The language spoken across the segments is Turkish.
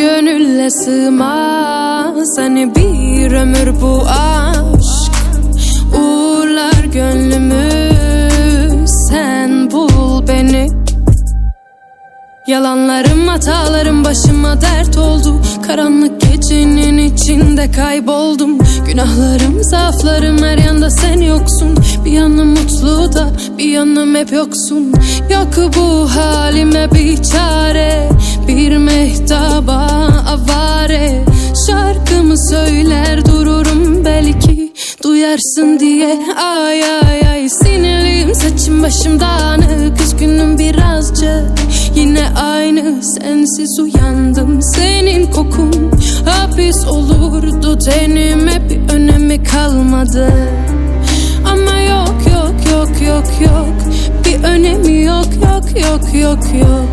gönülle sığmaz. Hani bir ömür bu aşk. Uğurlar gönlümü. Sen bul beni. Yalanlarım hatalarım başıma dert oldu. Karanlık gecenin içinde kayboldum. Günahlarım zaaflarım her yanda sen yoksun. Bir yanım mutlu da bir yanım hep yoksun. Yok bu halime bir çare Bir mehtaba Duyarsın diye. Ay ay ay. Sinirliyim saçım başım dağınık. Üzgünüm birazcık. Yine aynı sensiz uyandım. Senin kokun hapis olurdu. Tenime bir önemi kalmadı. Ama yok yok yok yok yok. Bir önemi yok yok yok yok yok.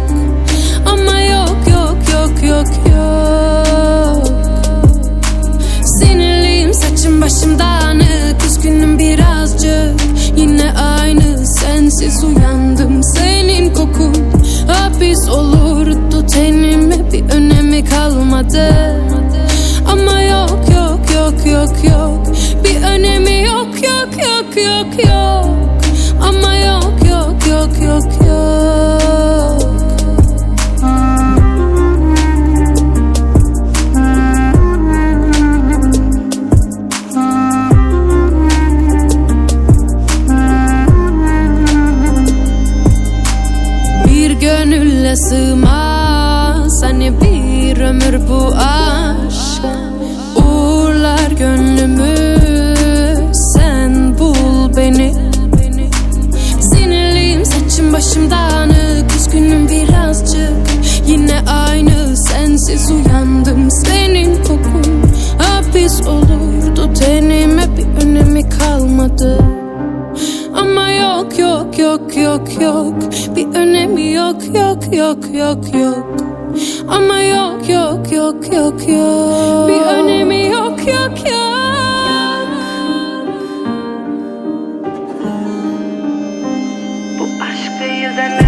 Ama yok yok yok yok yok. Sinirliyim saçım başım dağınık önemi kalmadı? Ama yok yok yok yok yok. Bir önemi yok yok yok yok yok ömür bu aşk. Uğurlar gönlümü. Sen bul beni. Sinirliyim saçım başım dağınık. Üzgünüm birazcık. Yine aynı sensiz uyandım. Senin kokun hapis olurdu. Tenime bir önemi kalmadı. Ama yok yok yok yok yok. Bir önemi yok yok yok yok yok Ama yok yok yok yok yok Bir önemi yok yok yok Bu aşk değil?